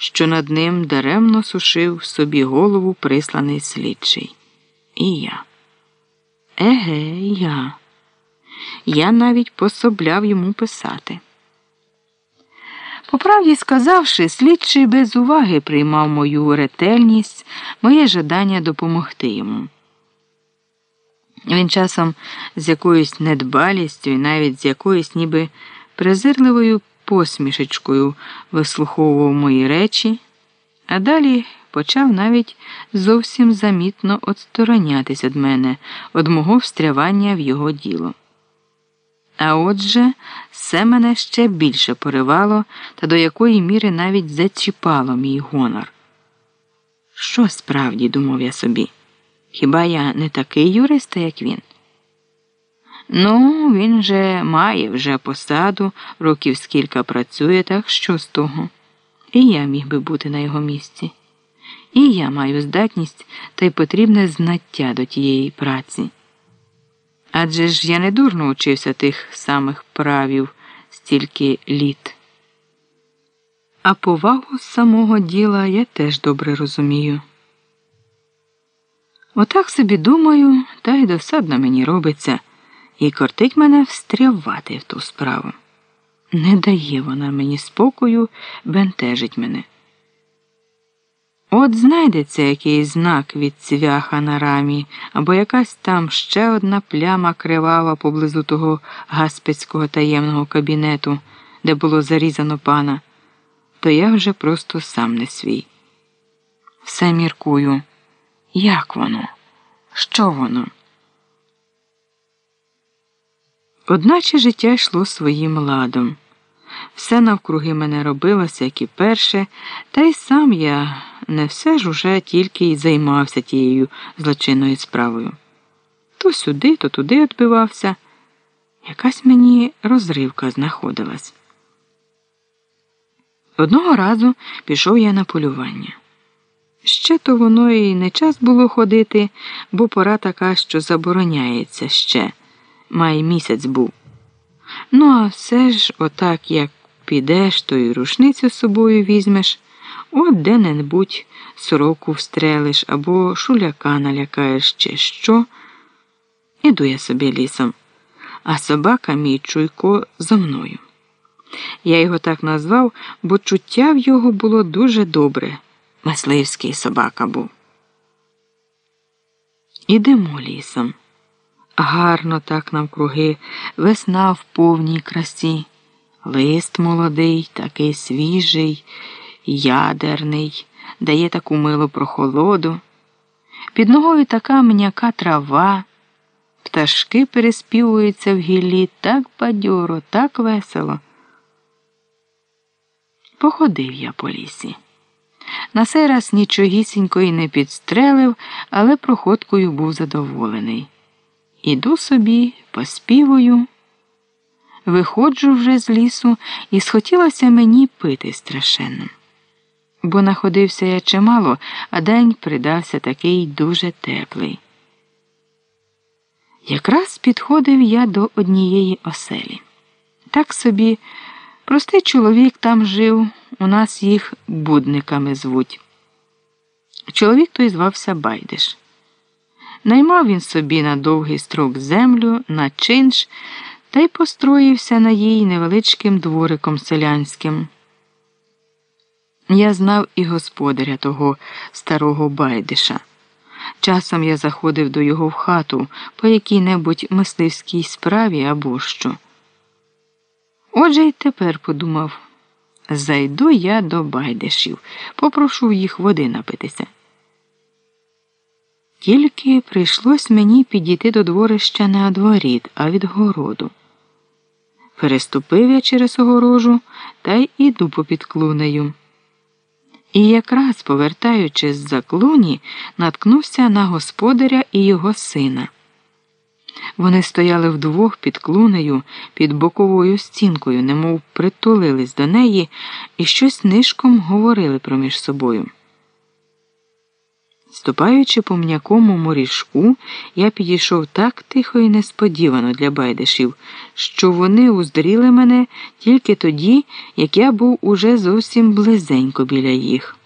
що над ним даремно сушив собі голову присланий слідчий. І я. Еге, я. Я навіть пособляв йому писати. По правді сказавши, слідчий без уваги приймав мою ретельність, моє жадання допомогти йому. Він часом з якоюсь недбалістю і навіть з якоюсь ніби презирливою посмішечкою вислуховував мої речі, а далі почав навіть зовсім замітно отсторонятись від мене, від мого встрявання в його діло. А отже, все мене ще більше поривало та до якої міри навіть зачіпало мій гонор. Що справді думав я собі? Хіба я не такий юрист, як він? Ну, він же має вже посаду, років скільки працює, так що з того? І я міг би бути на його місці. І я маю здатність та й потрібне знаття до тієї праці. Адже ж я не дурно учився тих самих правів стільки літ. А повагу самого діла я теж добре розумію. Отак собі думаю, та й досадно мені робиться, і кортить мене встрявати в ту справу. Не дає вона мені спокою, бентежить мене. От знайдеться якийсь знак від цвяха на рамі, або якась там ще одна пляма кривава поблизу того гаспецького таємного кабінету, де було зарізано пана, то я вже просто сам не свій. Все міркую. Як воно? Що воно? Одначе життя йшло своїм ладом. Все навкруги мене робилося, як і перше, та й сам я не все ж уже тільки й займався тією злочинною справою. То сюди, то туди відбивався. Якась мені розривка знаходилась. Одного разу пішов я на полювання. Ще то воно і не час було ходити, бо пора така, що забороняється ще. Май місяць був. Ну, а все ж, отак, як підеш, то й рушницю з собою візьмеш, от де-небудь сороку встрелиш або шуляка налякаєш чи що. Іду я собі лісом, а собака мій чуйко за мною. Я його так назвав, бо чуття в його було дуже добре. Мисливський собака був. Ідемо лісом. Гарно так навкруги, весна в повній красі, лист молодий, такий свіжий, ядерний, дає таку милу прохолоду. Під ногою така м'яка трава, пташки переспівуються в гіллі так бадьоро, так весело. Походив я по лісі. На сей раз нічогісінької не підстрелив, але проходкою був задоволений. Іду собі, поспівую, виходжу вже з лісу, і схотілося мені пити страшенно. Бо находився я чимало, а день придався такий дуже теплий. Якраз підходив я до однієї оселі. Так собі простий чоловік там жив, у нас їх будниками звуть. Чоловік той звався Байдиш. Наймав він собі на довгий строк землю, на чинш та й построївся на їй невеличким двориком селянським. Я знав і господаря того старого Байдиша. Часом я заходив до його в хату по якій-небудь мисливській справі або що. Отже й тепер подумав зайду я до Байдишів, попрошу їх води напитися. Тільки прийшлось мені підійти до дворища не од воріт, а від городу. Переступив я через огорожу та й іду попід клунею. І якраз, повертаючись за клуні, наткнувся на господаря і його сина. Вони стояли вдвох під клунею, під боковою стінкою, немов притулились до неї і щось нишком говорили проміж собою. Ступаючи по м'якому морішку, я підійшов так тихо і несподівано для байдишів, що вони уздріли мене тільки тоді, як я був уже зовсім близенько біля їх.